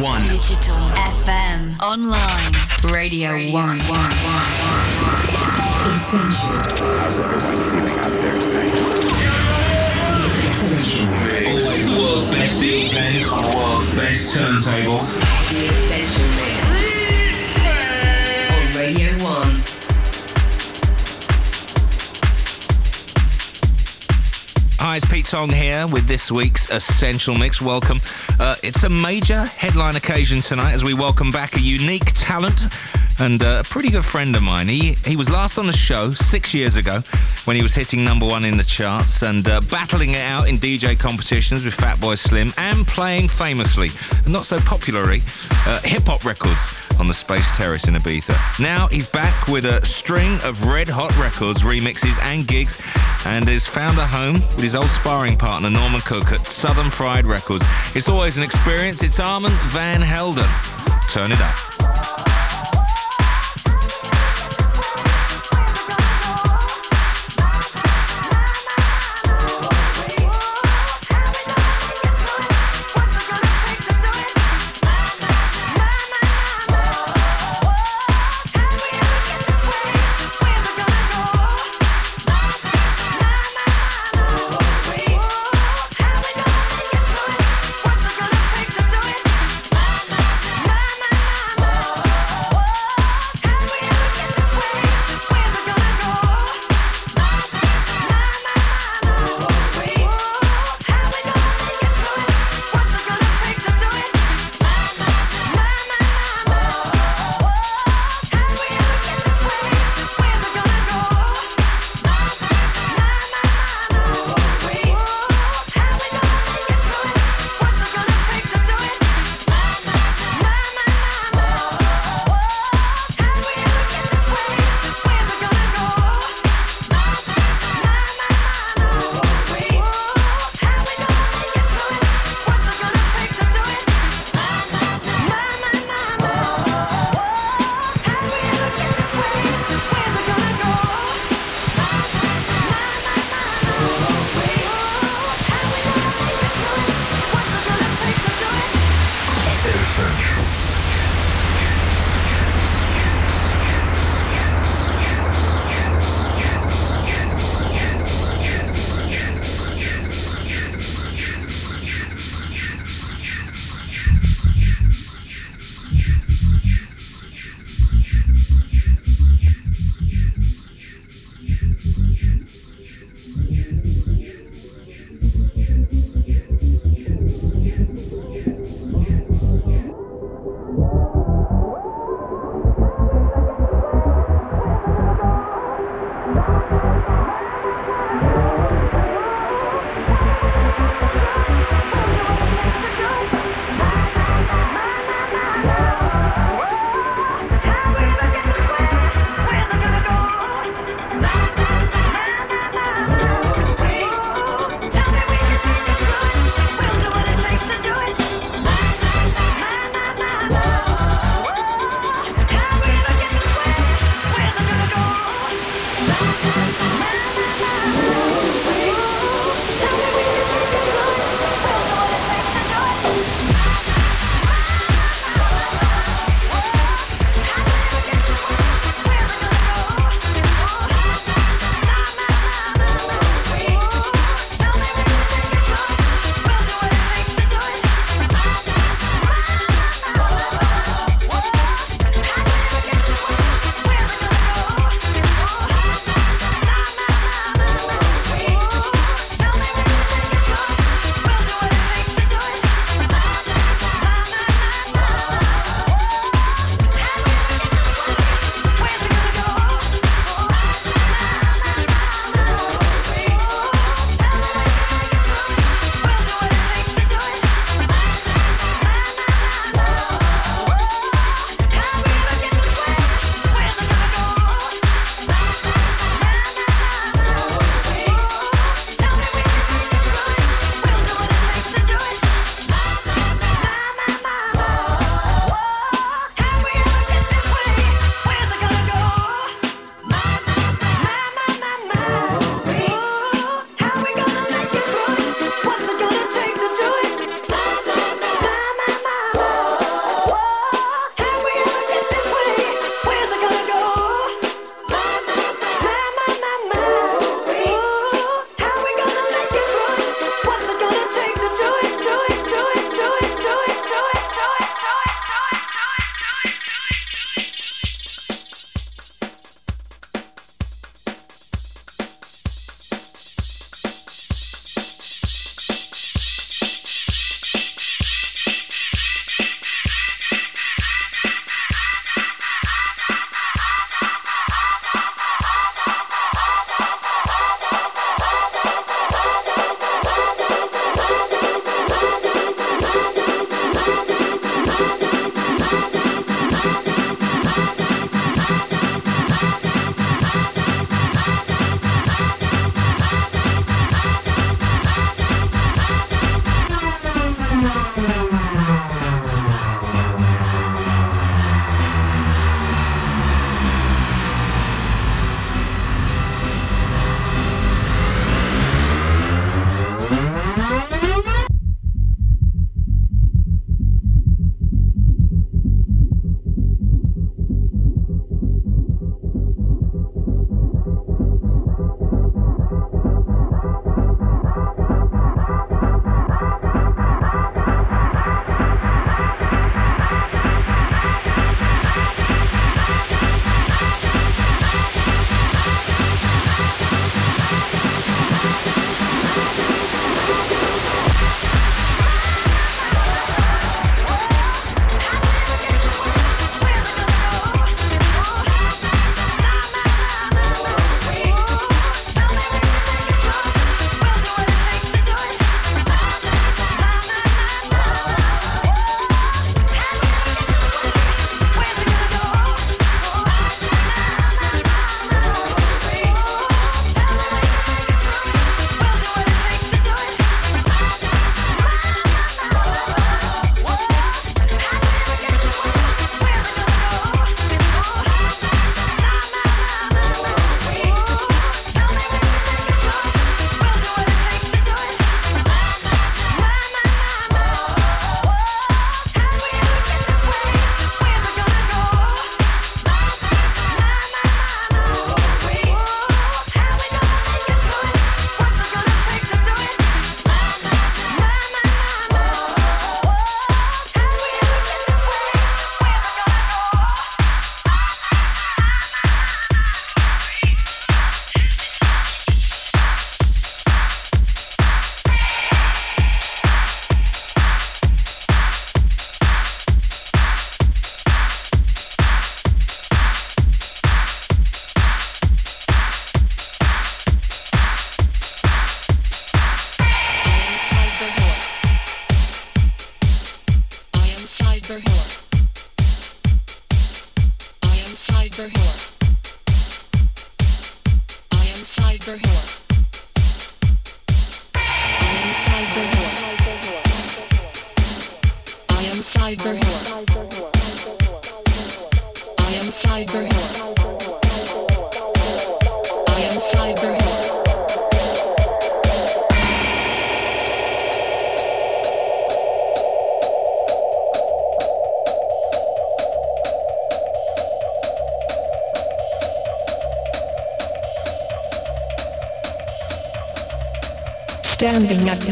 1. Digital FM. Online. Radio 1. 1. 1. 1. Essential. How's everyone feeling out there tonight? Essential. Always the world's best DJs on the world's best turntables. The Essential Mix. On Radio 1. Hi, it's Pete Tong here with this week's Essential Mix. Welcome. Uh, it's a major headline occasion tonight as we welcome back a unique talent and uh, a pretty good friend of mine. He he was last on the show six years ago when he was hitting number one in the charts and uh, battling it out in DJ competitions with Fatboy Slim and playing famously, not so popularly, uh, hip hop records on the Space Terrace in Ibiza. Now he's back with a string of red hot records, remixes, and gigs, and has found a home with his old sparring partner Norman Cook at Southern Fried Records. It's always an experience. It's Armand Van Helden. Turn it up.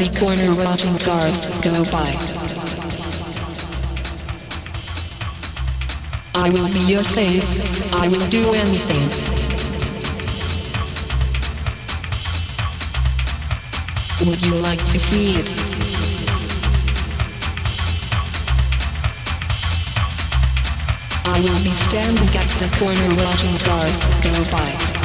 Corner watching cars go by. I will be your slave. I will do anything. Would you like to see it? I will be standing at the corner watching cars go by.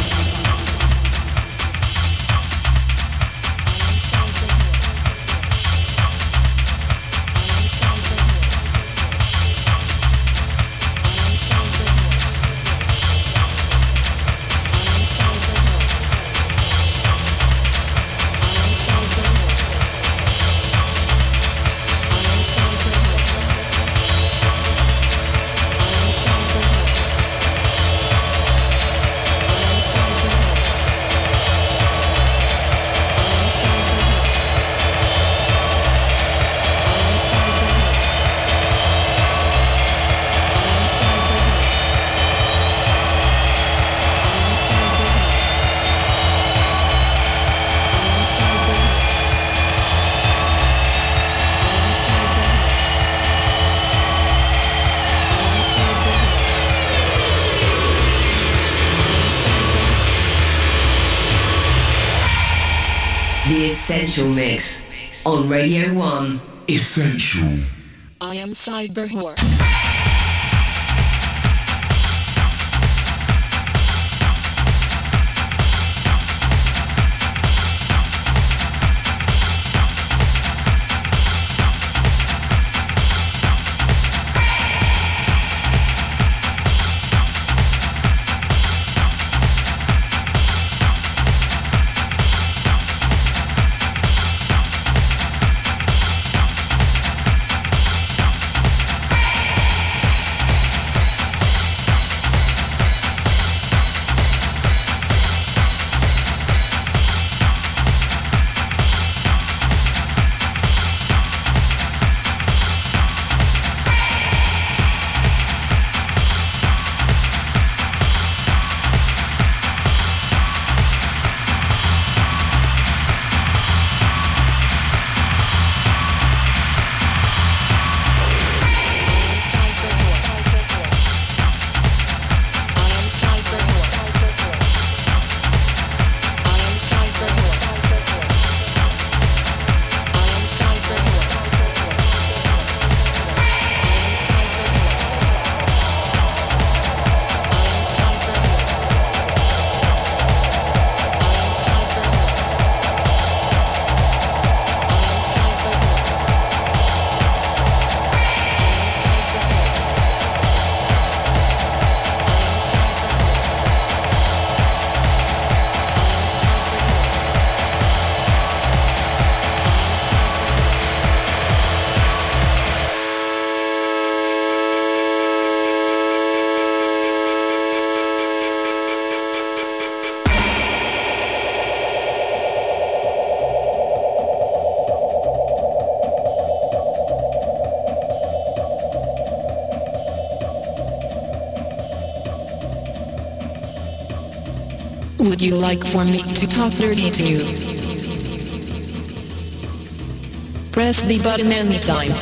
Essential Mix on Radio 1. Essential. I am cyber whore. You like for me to talk dirty to you? Press the button anytime.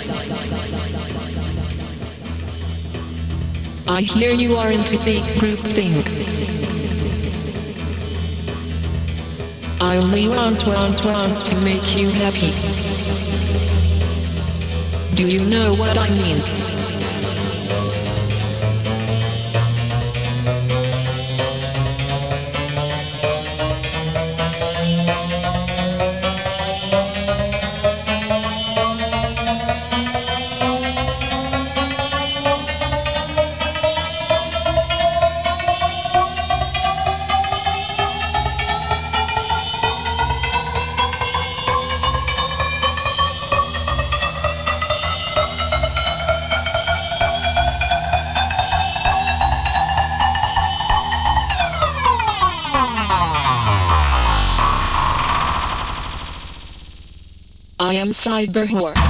I hear you are into big group think. I only want, want, want to make you happy. Do you know what I mean? Cyber Whore.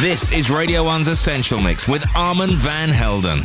This is Radio 1's Essential Mix with Armand Van Helden.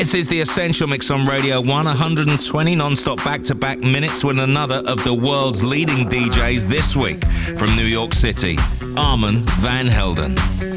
This is the Essential Mix on Radio 1, 120 non-stop back-to-back minutes with another of the world's leading DJs this week from New York City, Armand Van Helden.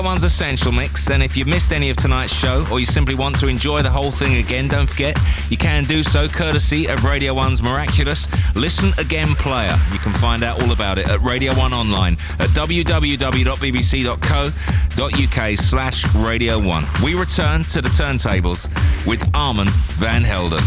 Radio 1's Essential Mix, and if you missed any of tonight's show or you simply want to enjoy the whole thing again, don't forget you can do so courtesy of Radio 1's miraculous Listen Again player. You can find out all about it at Radio 1 online at www.bbc.co.uk slash Radio 1. We return to the turntables with Armand Van Helden.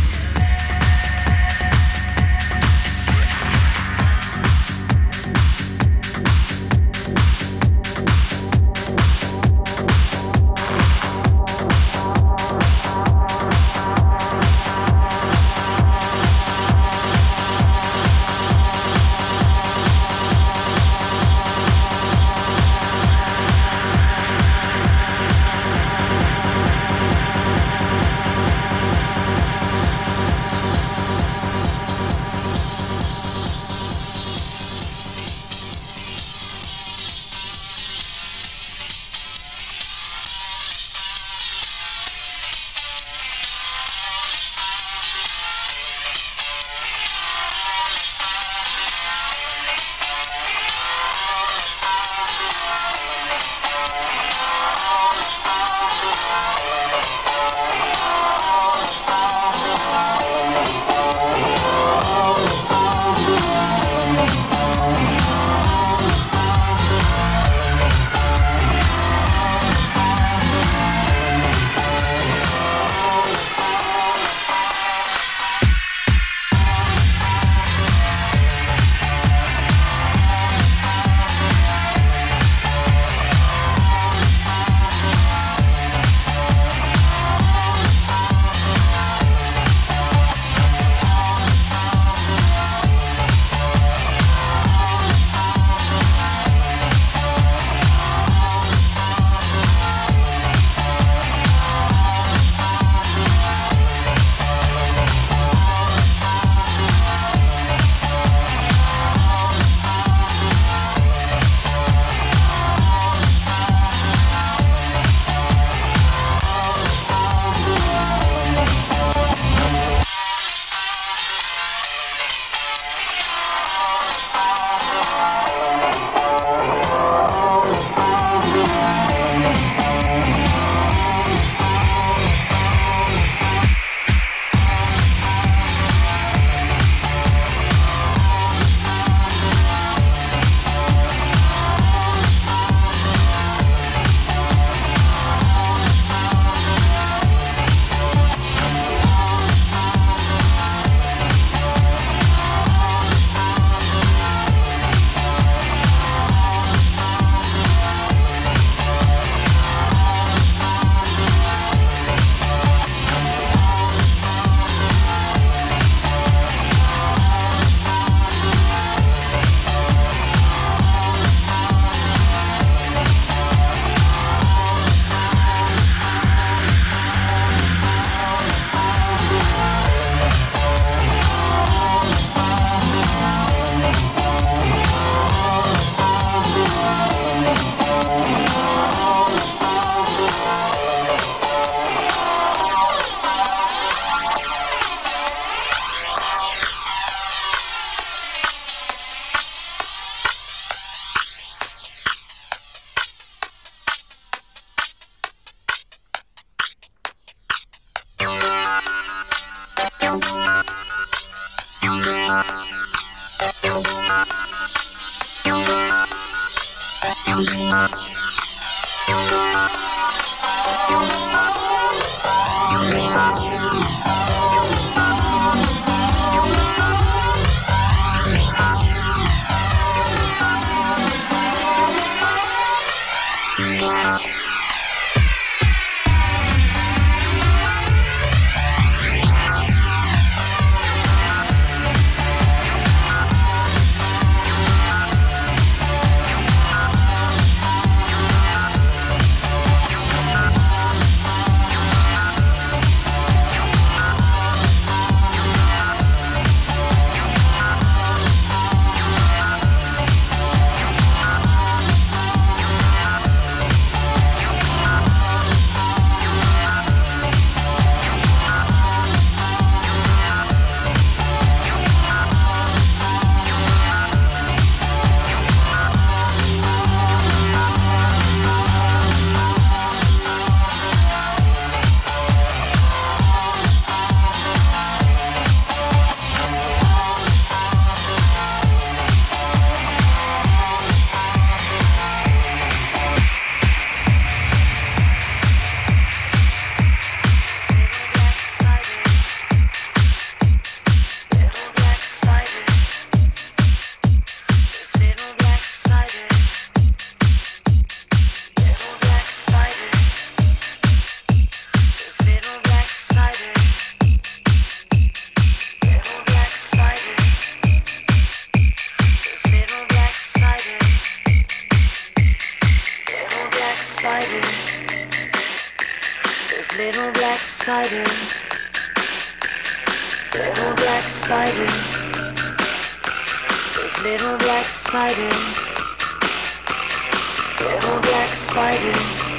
spiders.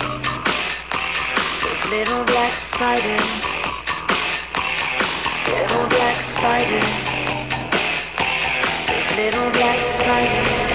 Those little black spiders. Little black spiders. Those little black spiders.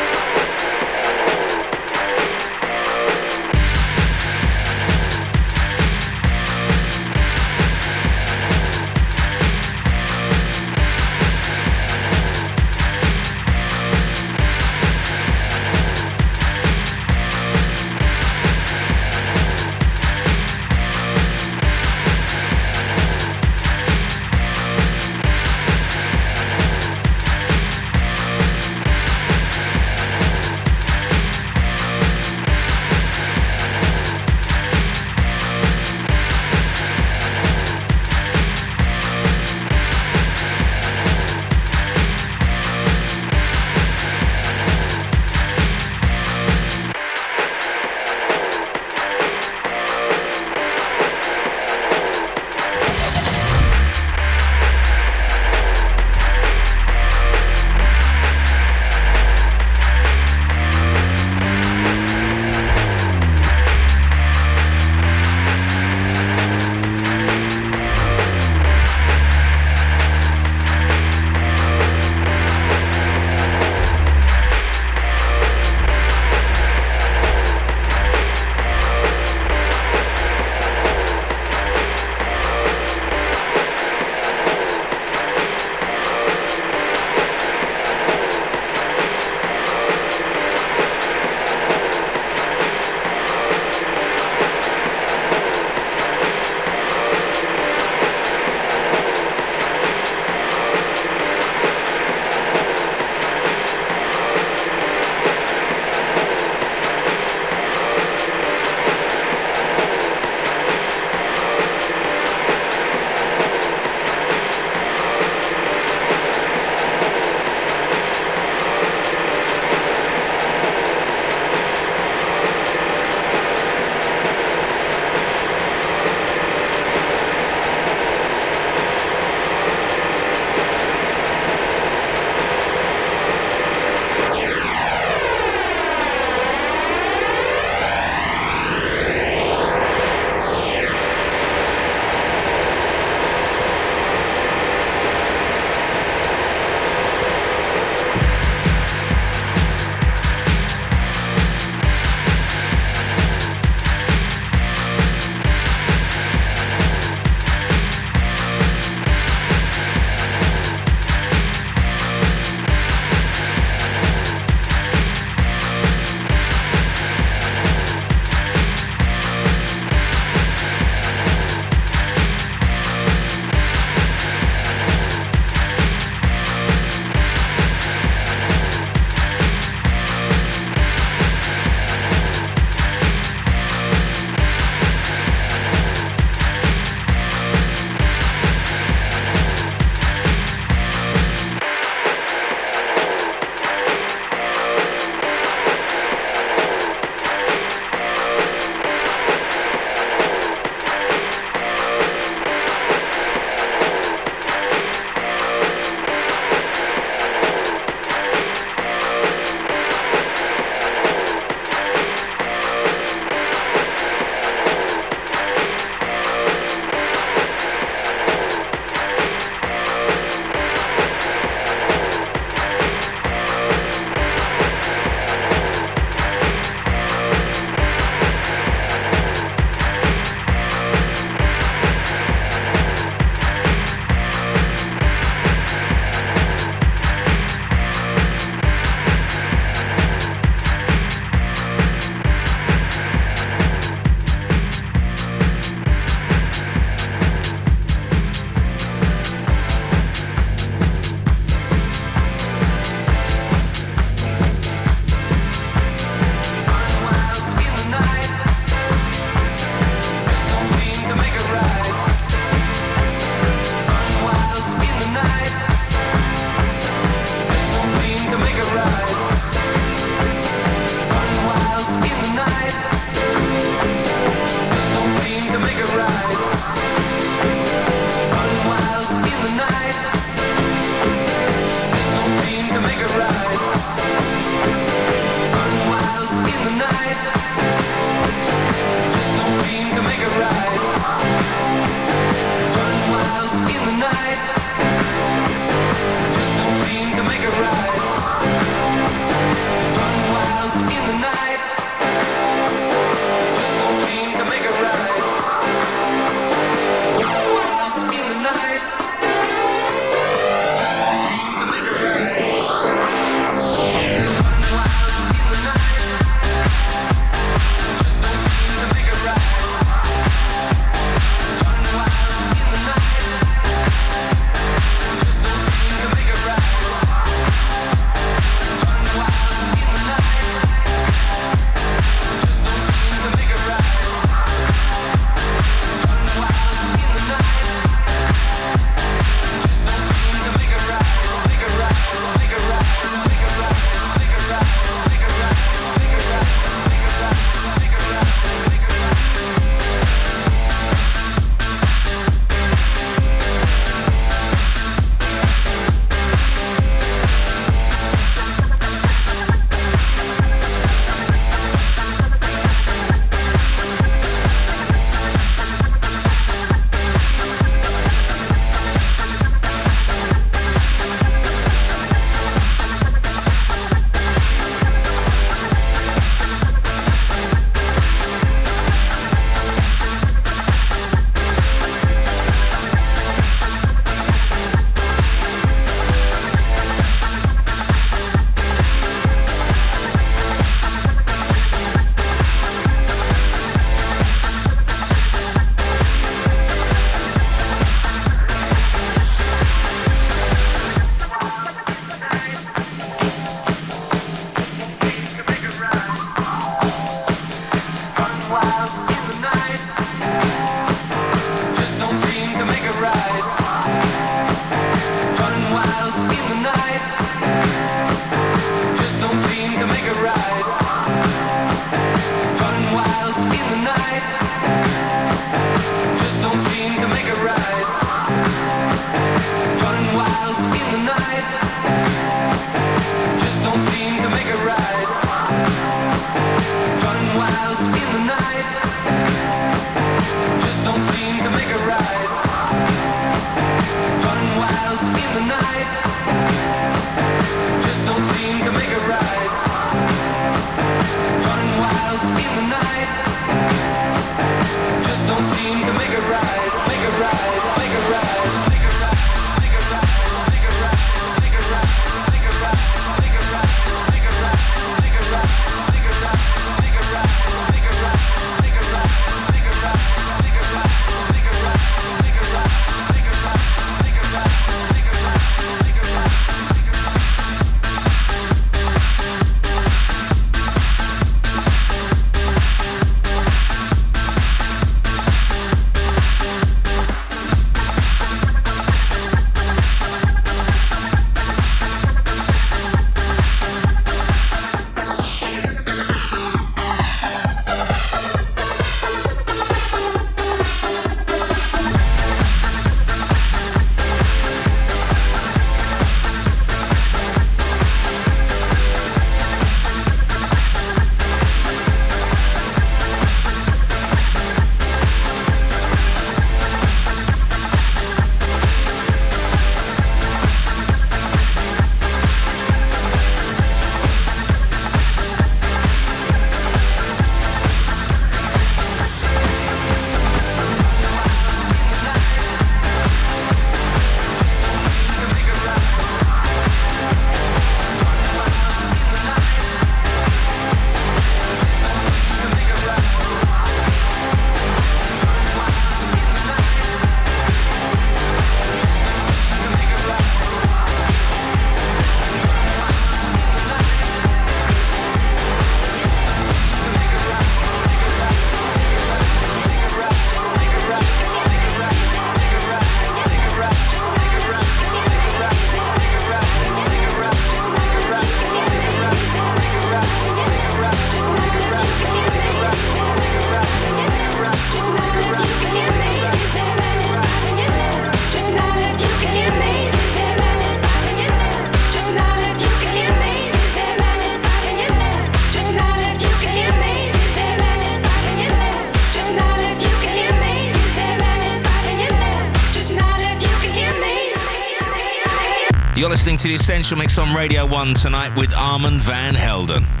listening to The Essential Mix on Radio 1 tonight with Armand Van Helden.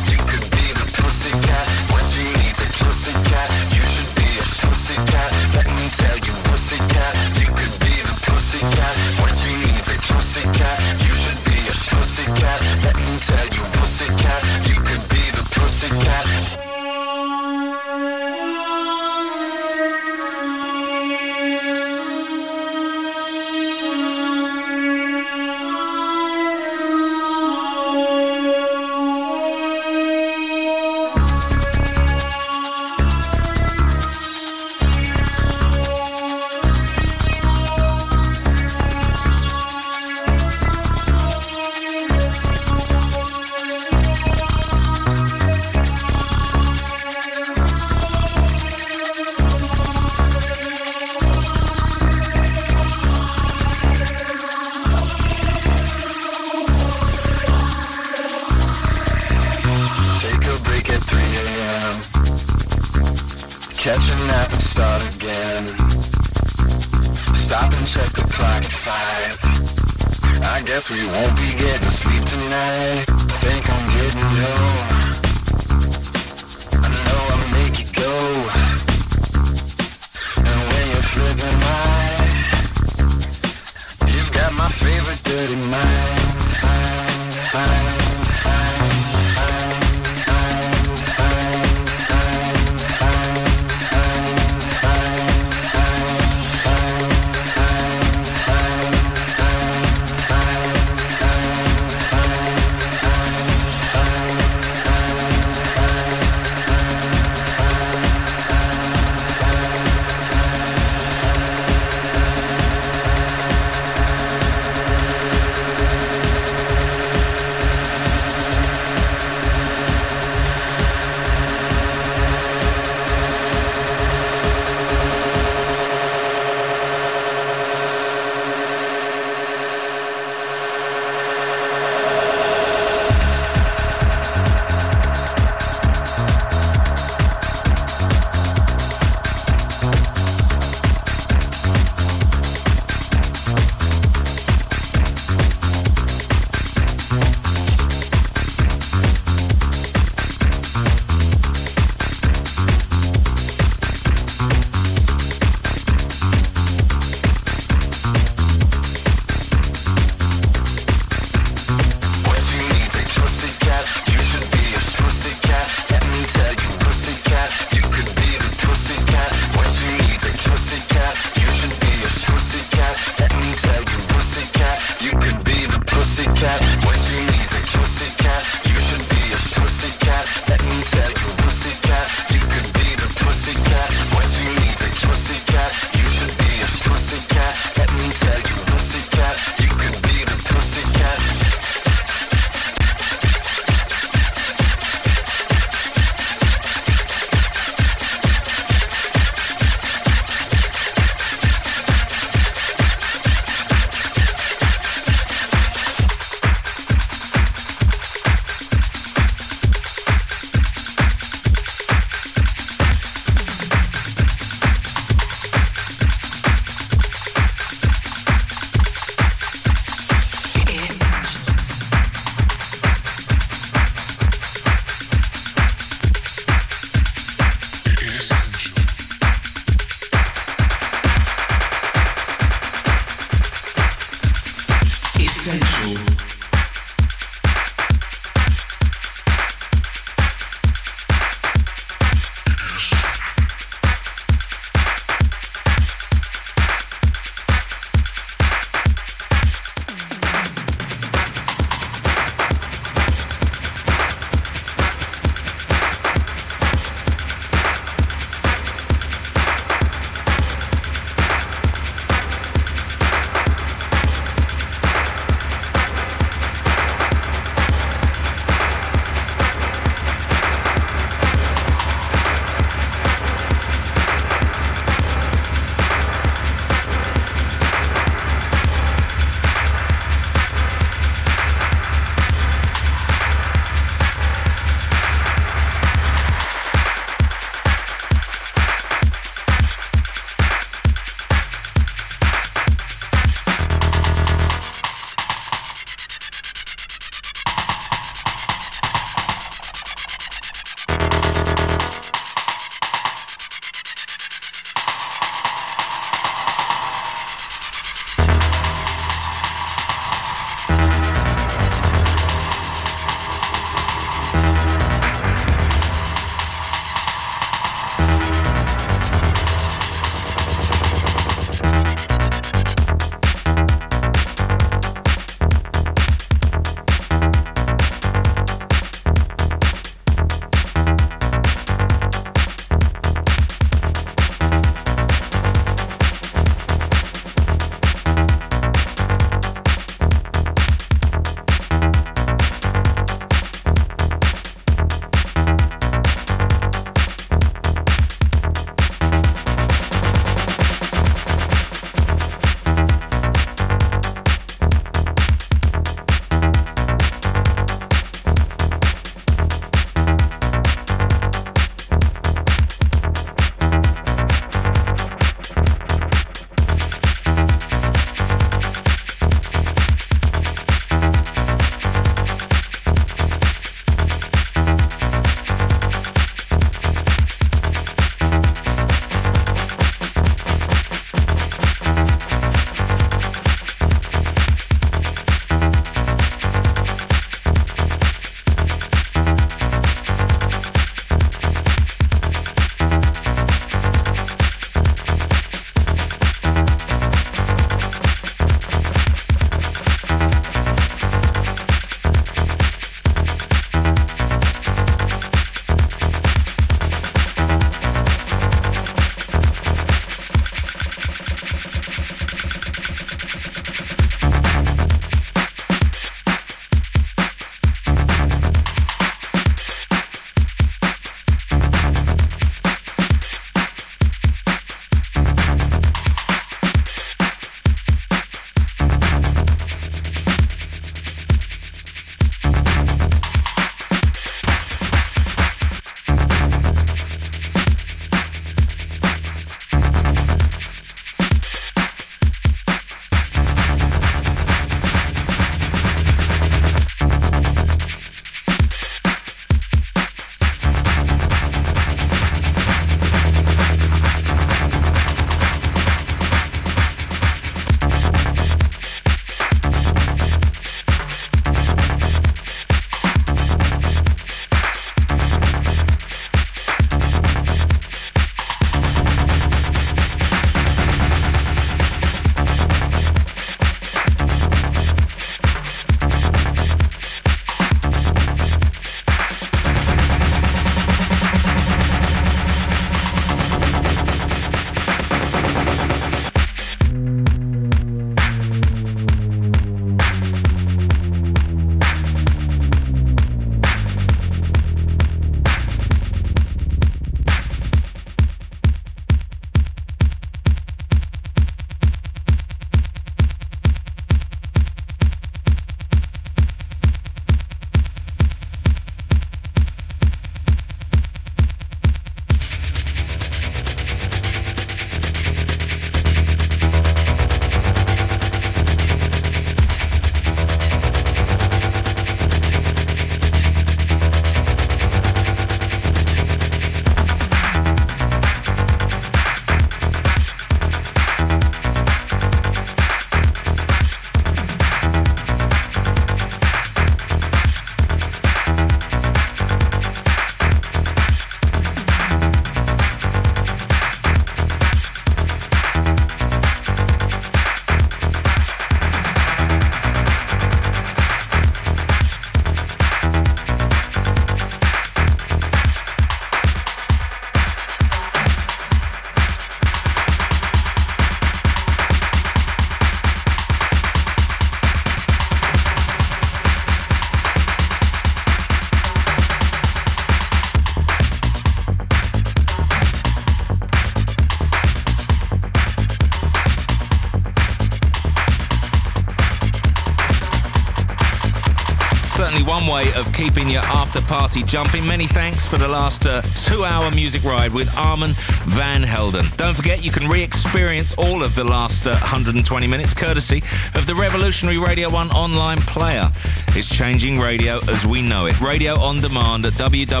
Of keeping your after party jumping. Many thanks for the last uh, two hour music ride with Armand Van Helden. Don't forget, you can re experience all of the last uh, 120 minutes courtesy of the revolutionary Radio 1 online player. It's changing radio as we know it. Radio on demand at www.bbc.co.uk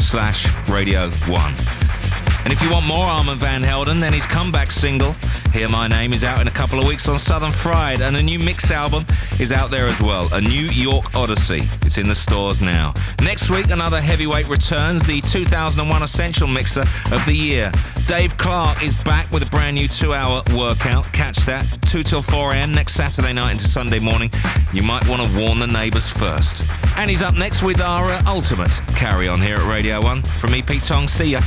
slash Radio 1. And if you want more Armand Van Helden, then his comeback single, Hear My Name, is out in a couple of weeks on Southern Fried, and a new mix album is out there as well, A New York Odyssey. It's in the stores now. Next week, another heavyweight returns, the 2001 Essential Mixer of the Year. Dave Clarke is back with a brand new two-hour workout. Catch that, 2 till 4 a.m. next Saturday night into Sunday morning. You might want to warn the neighbours first. And he's up next with our uh, ultimate carry-on here at Radio 1. From me, Pete Tong, see ya.